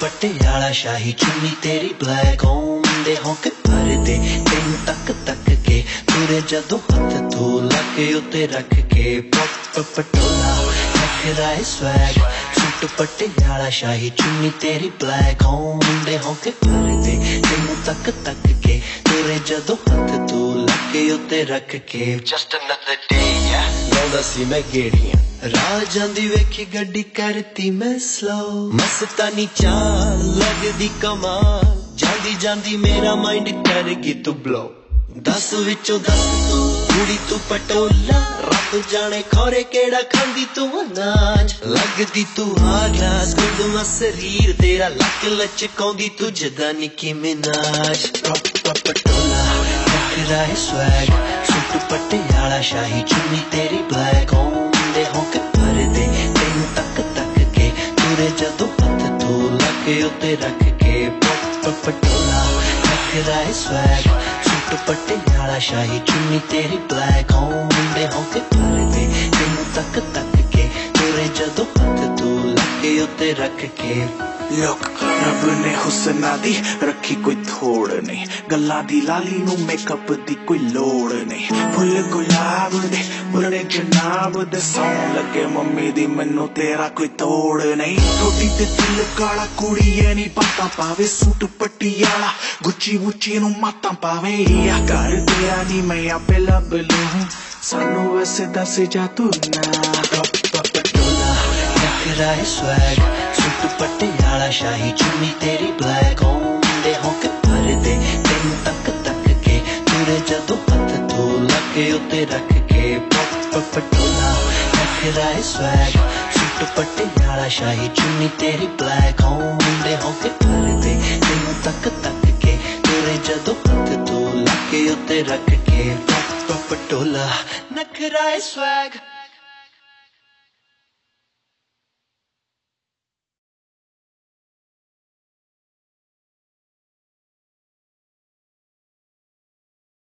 ਪਟਿਆਲਾ ਸ਼ਾਹੀ ਚੁੰਨੀ ਤੇਰੀ ਬਲੈਕ ਆਉਂਦੇ ਹੌਂਕ ਭਰਦੇ ਤੈਨੂੰ ਤੱਕ ਤੱਕ ਕੇ ਤੁਰੇ ਜਦੋਂ ਹੱਥ ਤੋਂ ਲੱਗੇ ਉੱਤੇ ਰੱਖ ਕੇ ਪਟ ਪਟੋਲਾ ਰੱਖਦਾ ਏ ਸਵੈਗ ਪਟਿਆਲਾ ਸ਼ਾਹੀ ਚੁੰਨੀ ਤੇਰੀ ਬਲੈਕ ਹੁੰਦੇ ਹੌਂਕੇ ਭਰਦੇ ਤੈਨੂੰ ਤੱਕ ਤੱਕ ਕੇ ਤੁਰੇ ਜਦੋਂ ਹੱਥ ਤੂੰ ਲੱਗੇ ਉੱਤੇ ਰੱਖ ਕੇ। Just another day, yeah. ਲਾਉਂਦਾ ਸੀ ਮੈਂ ਗੇੜੀਆਂ ਰਾਹ ਜਾਂਦੀ ਵੇਖੀ ਗੱਡੀ ਕਰਤੀ ਮੈਂ ਸਲੋ ਮਸਤਾਨੀ ਚਾਲ ਲੱਗਦੀ ਕਮਾਲ ਜਾਂਦੀ ਜਾਂਦੀ ਮੇਰਾ ਮਾਈਂਡ ਕਰ ਗਈ ਤੂੰ ਬਲੋ ਦਸ ਵਿੱਚੋਂ ਦਸ ਤੂੰ, ਕੁੜੀ ਤੂੰ ਪਟੋਲਾ। ਰੱਬ ਜਾਣੇ ਖੋਰੇ ਕਿਹੜਾ ਖਾਂਦੀ ਤੂੰ ਅਨਾਜ। ਲੱਗਦੀ ਤੂੰ ਆ ਗਲਾਸ ਗੁੰਦਮਾ ਸਰੀਰ ਤੇਰਾ ਲੱਕ ਲਚਕਾਉਂਦੀ ਤੂੰ ਜਦਾ ਨਿੱਕੀ ਮਿਨਾਜ। ਪਟੋਲਾ ਨਖਰਾ ਹੈ ਸਵੈਗ ਸੁੱਟ ਪਟਿਆਲਾ, ਸ਼ਾਹੀ ਚੁੰਨੀ ਤੇਰੀ ਬਲੈਕ ਹੁੰਦੇ ਹੌਂਕ ਭਰਦੇ, ਤੈਨੂੰ ਤੱਕ ਤੱਕ ਕੇ ਤੁਰੇ ਜਦੋਂ ਹੱਥ ਤੂੰ ਲੱਗੇ ਉੱਤੇ ਰੱਖ ਕੇ। ਪਟੋਲਾ ਨਖਰਾ ਹੈ ਸਵੈਗ ਦੁਪੱਟੇ ਪਟਿਆਲਾ ਸ਼ਾਹੀ ਚੁੰਨੀ ਤੇਰੀ ਬਲੈਕ ਹੁੰਦੇ ਹੌਂਕ ਭਰਦੇ ਤੈਨੂੰ ਤੱਕ ਤੱਕ ਕੇ, ਤੁਰੇ ਜਦੋਂ ਹੱਥ ਤੂੰ ਲੱਗੇ ਉੱਤੇ ਰੱਖ ਕੇ। ਲੋਕ ਰੱਬ ਨੇ ਹੁਸਨਾ ਦੀ ਰੱਖੀ ਕੋਈ ਥੋੜ ਨਹੀਂ। ਗੱਲਾਂ ਦੀ ਲਾਲੀ ਨੂੰ ਮੇਕਅਪ ਦੀ ਕੋਈ ਲੋੜ ਨਹੀਂ। ਫੁੱਲ ਗੁਲਾਬ ਦੇ ਮੁਰਨੇ ਜਨਾਬ ਦੇ ਸੌਂ ਲੱਗੇ, ਮੰਮੀ ਦੀ ਮੈਨੂੰ ਤੇਰਾ ਕੋਈ ਤੋੜ ਨਹੀਂ। ਥੋੜੀ ਤੇ ਦਿਲ ਕਾਲਾ, ਕੁੜੀਏ ਨਹੀਂ ਪਤਾ ਪਾਵੇ, ਸੂਟ ਪਟਿਆਲਾ, ਗੁੱਚੀ ਮੁੱਚੀ ਨੂੰ ਮਾਤਾ ਪਾਵੇ ਆ ਕਰ ਤੇਰਾ ਨਹੀਂ ਮੈਂ ਆਪੇ ਲੱਭ ਲੂੰ। ਸਾਨੂੰ ਵੈਸੇ ਦੱਸ ਜਾ ਤੂੰ ਨਾ। ਪਟੋਲਾ ਨਖਰਾ ਹੈ ਸਵੈਗ ਸੁੱਟ ਪਟਿਆਲਾ। ਸ਼ਾਹੀ ਚੁੰਨੀ ਤੇਰੀ ਬਲੈਕ ਹੁੰਦੇ ਹੌਂਕ ਭਰਦੇ ਤੈਨੂੰ ਤੱਕ ਤੱਕ ਕੇ ਤੁਰੇ ਜਦੋਂ ਹੱਥ ਤੂੰ ਲੱਗੇ ਉੱਤੇ ਰੱਖ ਕੇ ਪੱਪ ਪਟੋਲਾ ਨਖਰਾ ਹੈ ਸਵੈਗ ਸੁੱਟ ਪਟਿਆਲਾ ਸ਼ਾਹੀ ਚੁੰਨੀ ਤੇਰੀ ਬਲੈਕ ਹੁੰਦੇ ਹੌਂਕ ਭਰਦੇ ਤੈਨੂੰ ਤੱਕ ਤੱਕ ਕੇ ਤੁਰੇ ਜਦੋਂ ਹੱਥ ਤੂੰ ਲੱਗੇ ਉੱਤੇ ਰੱਖ ਕੇ ਪੱਪ ਪਟੋਲਾ ਨਖਰਾ ਹੈ ਸਵੈਗ